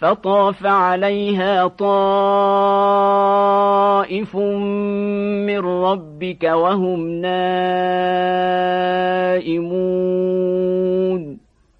فطاف عليها طائف من ربك وهم نائمون.